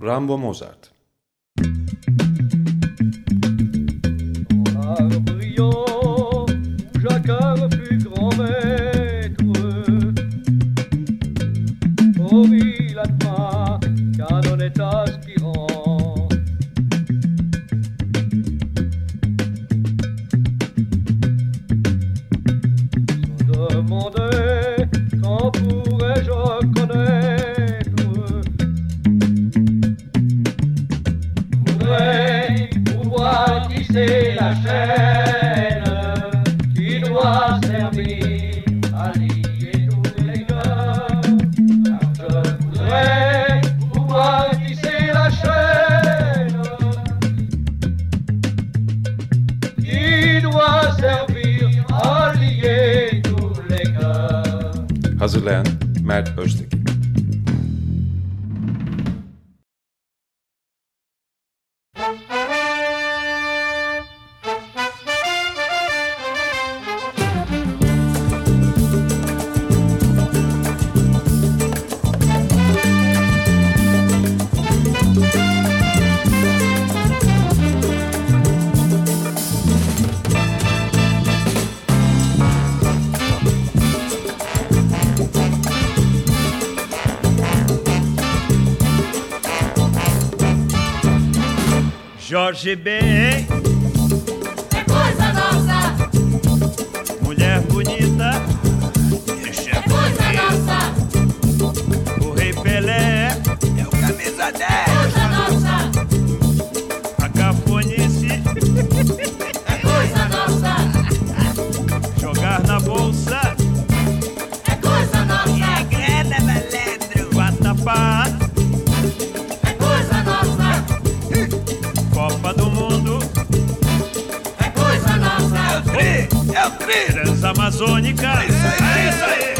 رامبو موزارت Hoje bem é coisa nossa. Mulher bonita é, coisa nossa. O Rei Pelé é o camisa 10. Feltreiras amazônicas. É isso aí, é isso aí.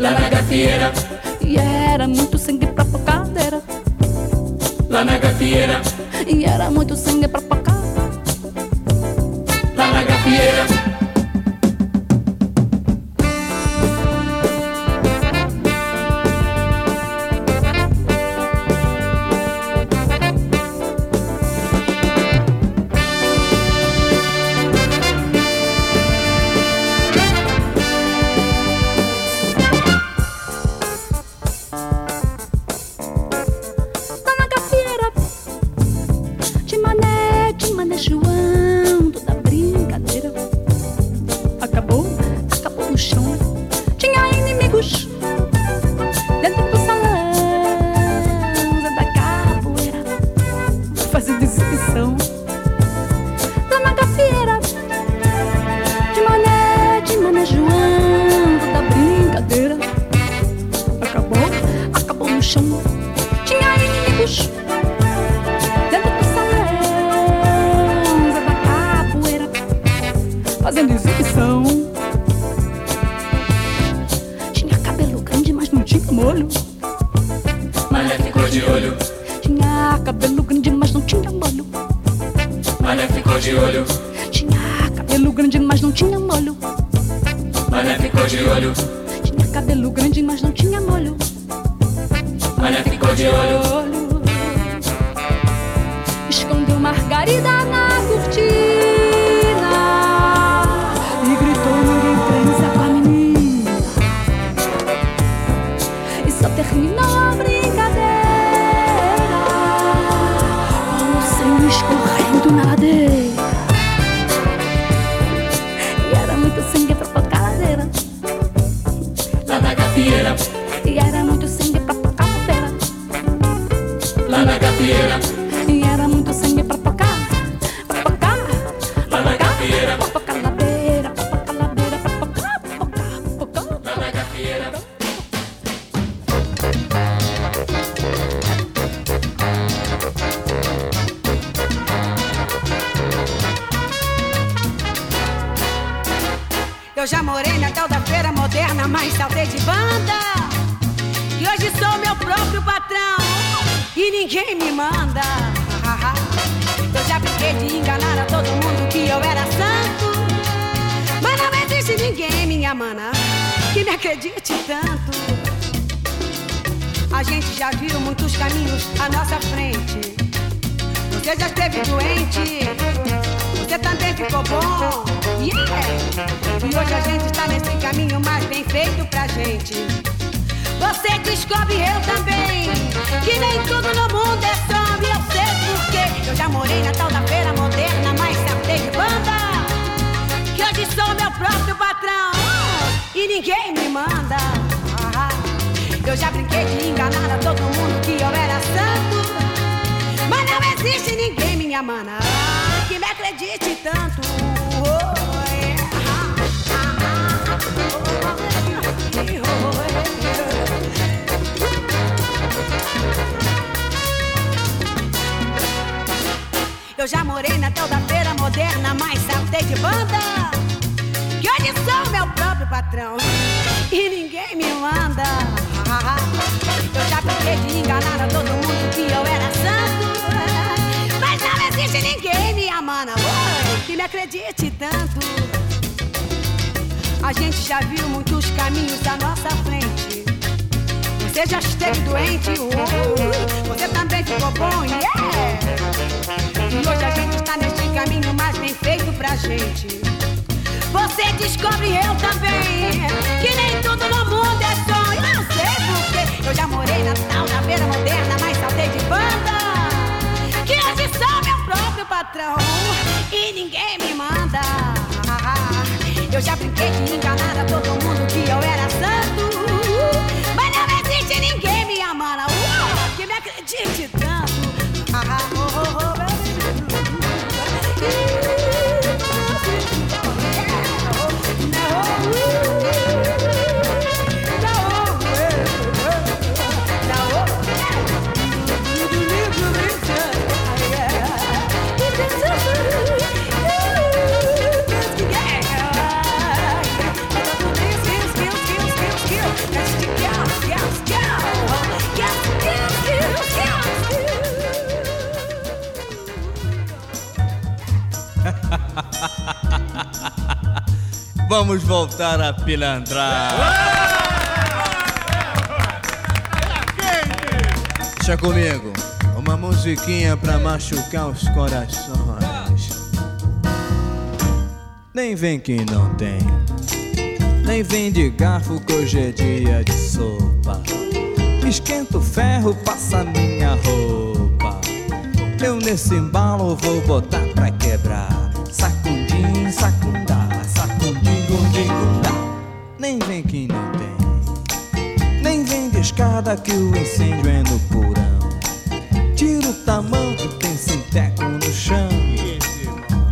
lá na gafieira. E era muito sangue pra pacadeira. Lá na gafieira. E era muito sangue pra pacadeira. Lá na gafieira. já brinquei de enganar a todo mundo que eu era santo. Mas não existe ninguém, minha mana, que me acredite tanto. Eu já morei na tal da feira moderna, mas saltei de banda. Que hoje sou meu próprio patrão e ninguém me manda. Eu já fiquei de enganar a todo mundo que eu era santo. Mas não existe ninguém amando, amor, que me acredite tanto. A gente já viu muitos caminhos à nossa frente. Você já esteve doente, uh, você também ficou bom, yeah! E hoje a gente está neste caminho mais bem feito pra gente. Você descobre eu também que nem tudo no mundo é Eu já morei na tal da feira moderna, mas saltei de banda. Que hoje sou meu próprio patrão e ninguém me manda. Eu já brinquei de enganar a todo mundo que eu era santo. Mas não existe ninguém me amando. Que me acredite Vamos voltar a pilantrar. Deixa comigo. Uma musiquinha pra machucar os corações. Nem vem que não tem. Nem vem de garfo que hoje é dia de sopa. Esquenta o ferro, passa minha roupa. Eu nesse embalo vou botar que o incêndio é no porão. Tira o tamanco, tem sinteco no chão.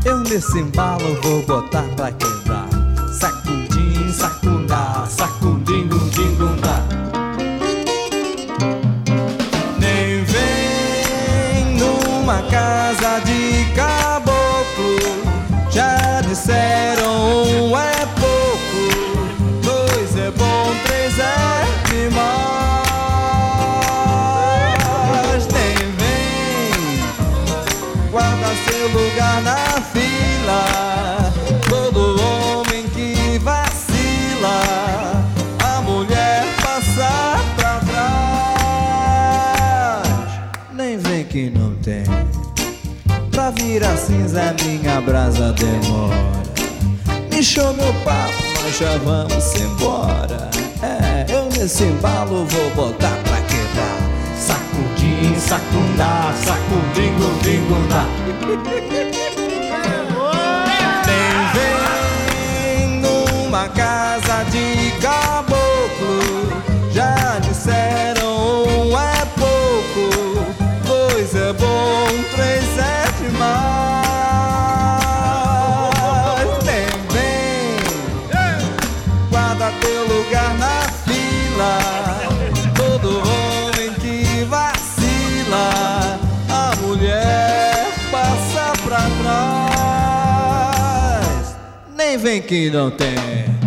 Eu nesse embalo vou botar pra quebrar. Demora. Me show meu papo, nós já vamos embora. É, eu nesse embalo vou botar pra quebrar. Sacudim, sacundá, sacudim, gundim, gundá. Nem vem numa casa de vem que não tem.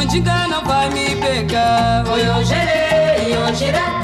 Mandiga não vai me pegar. Oi, hoje e hoje irei.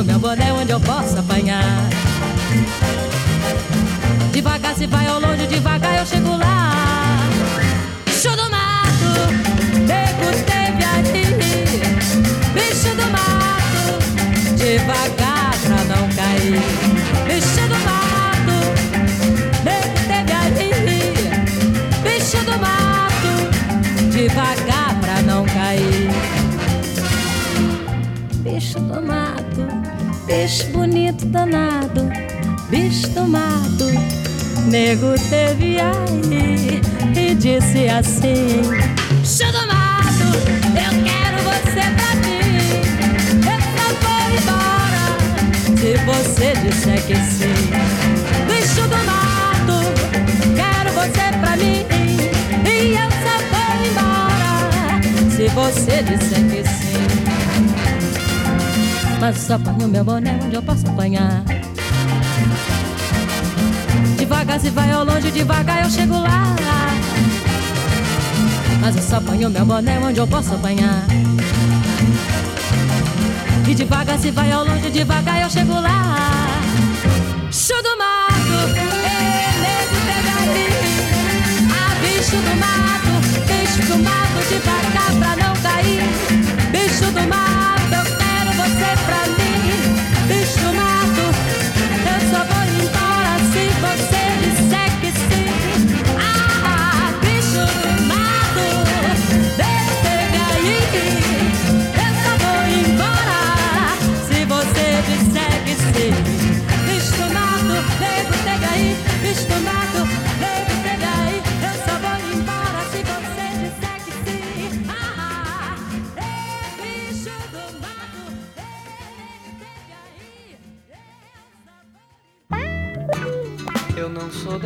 Ponho meu boné onde eu posso apanhar. Devagar se vai ao longe, bicho bonito danado, bicho do mato, nego teve aí e disse assim: Bicho do mato, eu quero você pra mim, eu só vou embora se você disser que sim. Bicho do mato, quero você pra mim. E eu só vou embora se você disser que Mas só ponho meu boné onde eu posso apanhar. Devagar se vai ao longe, devagar eu chego lá. Mas eu só ponho meu boné onde eu posso apanhar. E devagar se vai ao longe, devagar eu chego lá. Bicho do mato, ele pega ali. Ah, bicho do mato, bicho do mato, devagar pra não cair. Bicho do mato, eu quero você pra mim.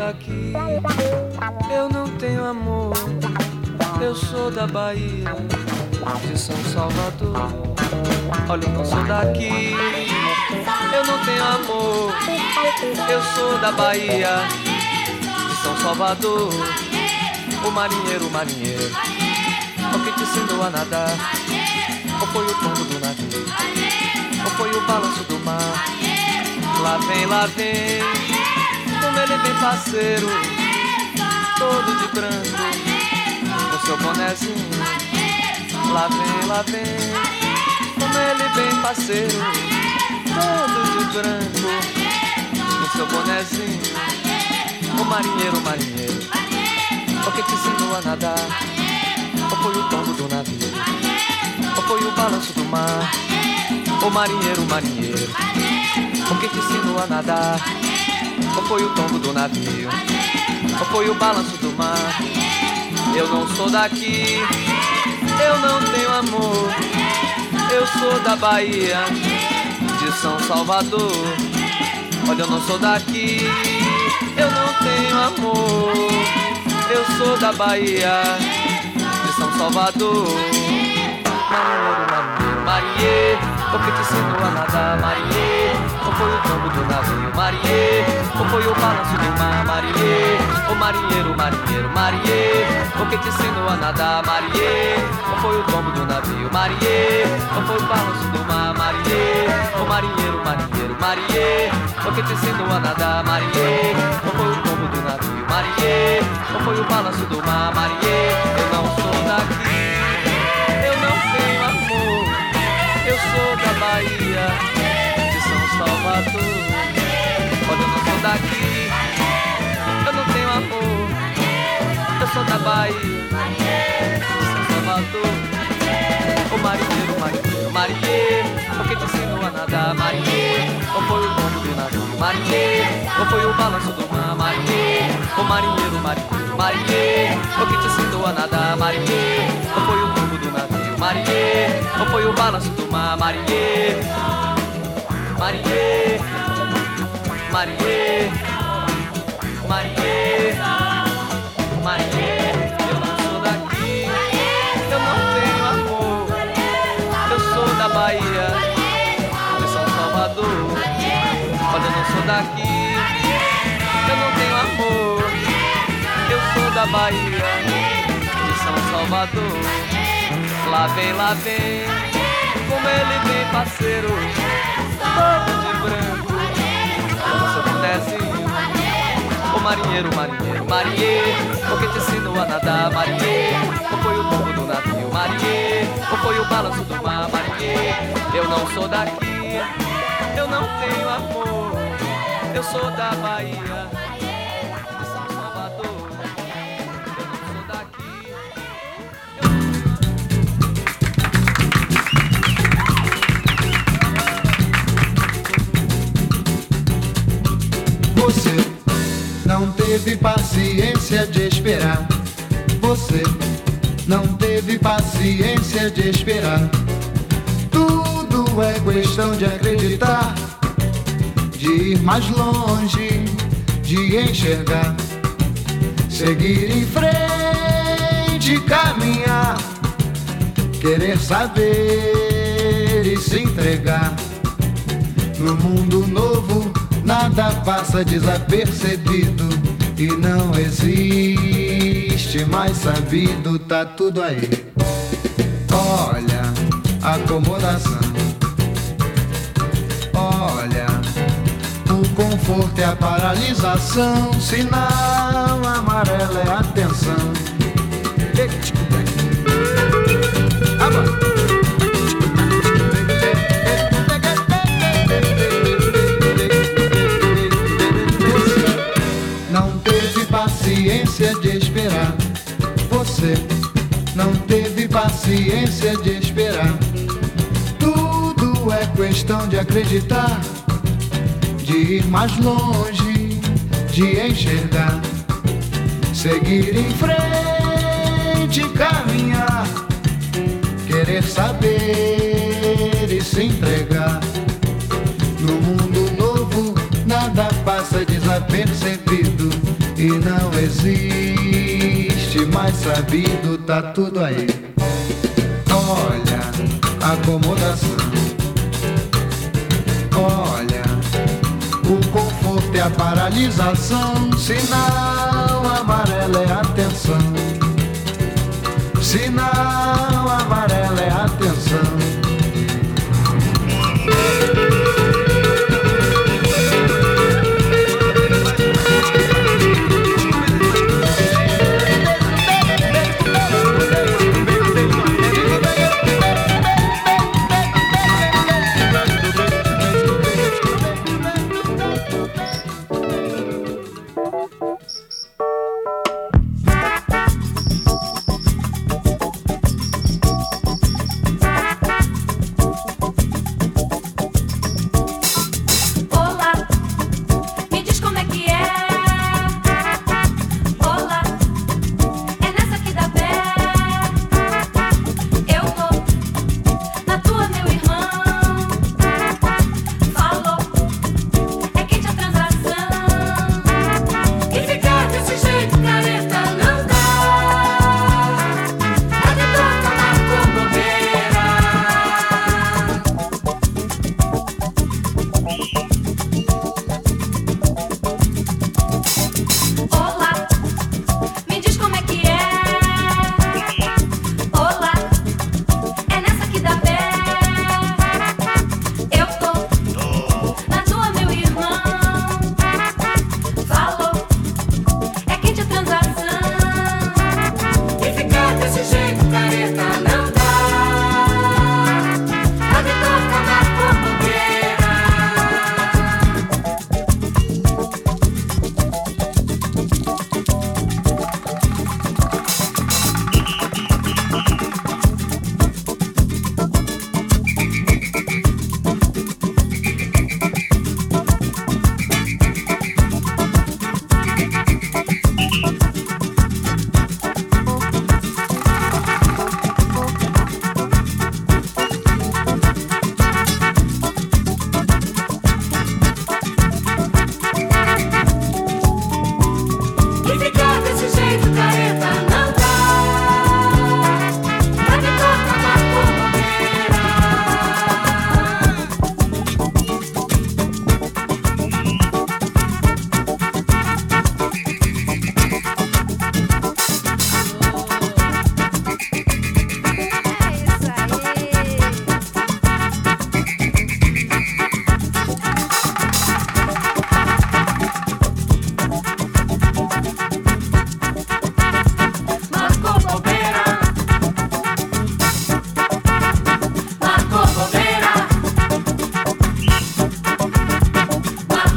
Daqui, eu não tenho amor. Eu sou da Bahia, de São Salvador. Olha, eu não sou daqui, eu não tenho amor. Eu sou da Bahia, de São Salvador. O marinheiro, o marinheiro, o que te ensinou a nadar? Ou foi o tombo do navio? Ou foi o balanço do mar? Lá vem, lá vem, ele bem parceiro, todo de branco, com seu bonezinho. Lá vem, lá vem, como ele bem parceiro, todo de branco, com seu bonezinho. O marinheiro, o marinheiro, o que te ensinou a nadar? Ou foi o tombo do navio? Ou foi o balanço do mar? O marinheiro, o marinheiro, o que te ensinou a nadar? Ou foi o tombo do navio? Ou foi o balanço do mar? Eu não sou daqui, eu não tenho amor. Eu sou da Bahia, de São Salvador. Olha, eu não sou daqui, eu não tenho amor. Eu sou da Bahia, de São Salvador. Marinheiro, marinheiro, marinheiro, o que te ensinou a nadar, marinheiro? Ou foi o tombo do navio, marinheiro? Foi o balanço do mar, marinheiro? O marinheiro, marinheiro, marinheiro, o que te ensinou a nadar, marinheiro? Ou foi o tombo do navio, marinheiro? Ou foi o balanço do mar, marinheiro? O marinheiro, marinheiro, marinheiro, o que te ensinou a nadar, marinheiro? Ou foi o tombo do navio, marinheiro? Ou foi o balanço do mar, marinheiro? Eu não sou daqui, eu não tenho amor. Eu sou da Bahia, de São Salvador. Olha, eu não sou daqui, eu tenho amor. Bahia, de São Salvador. Ô marinheiro, marinheiro, marinheiro, por que te ensinou a nadar, marinheiro? Ou foi o tombo do navio, marinheiro? Ou foi o balanço do mar, marinheiro? Ô marinheiro, marinheiro, marinheiro, por que te ensinou a nadar, marinheiro? Ou foi o tombo do navio, marinheiro? Ou foi o balanço do mar, marinheiro? Marinheiro, marinheiro, marinheiro, marinheiro, eu não sou daqui, eu não tenho amor, eu sou da Bahia, de São Salvador, olha, eu não sou daqui, eu não tenho amor, eu sou da Bahia, de São Salvador, lá vem, lá vem, como ele vem parceiro, todo de branco, pudesse Ô marinheiro, marinheiro, marinheiro, por que te ensinou a nadar, marinheiro? Foi o tombo do navio, marinheiro? Foi o balanço do mar, marinheiro? Eu não sou daqui, eu não tenho amor, eu sou da Bahia, Você não teve paciência de esperar. Você não teve paciência de esperar. Tudo é questão de acreditar, de ir mais longe, de enxergar, seguir em frente, caminhar, querer saber e se entregar. No mundo novo, nada passa desapercebido e não existe mais sabido, tá tudo aí. Olha, acomodação. Olha, o conforto é a paralisação, sinal amarelo é atenção. Agora. Paciência de esperar. Tudo é questão de acreditar, de ir mais longe, de enxergar, seguir em frente, caminhar, querer saber e se entregar. No mundo novo, nada passa desapercebido e não existe mais sabido, tá tudo aí. Olha, acomodação. Olha, o conforto é a paralisação, sinal amarelo é atenção. Sinal amarelo é atenção.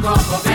먹어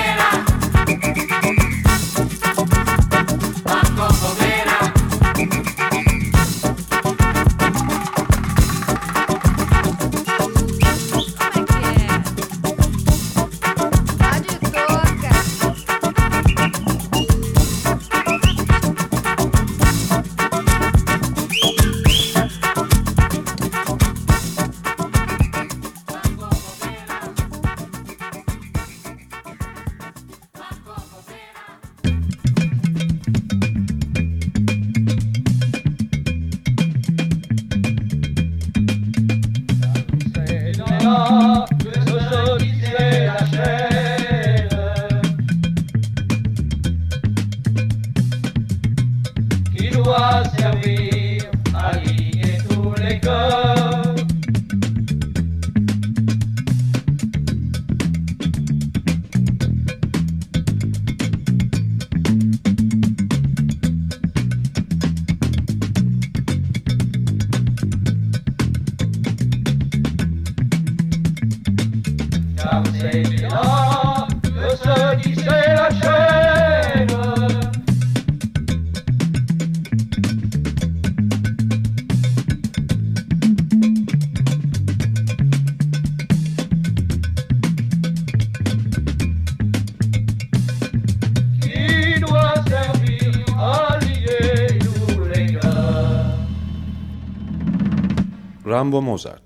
Rambo Mozart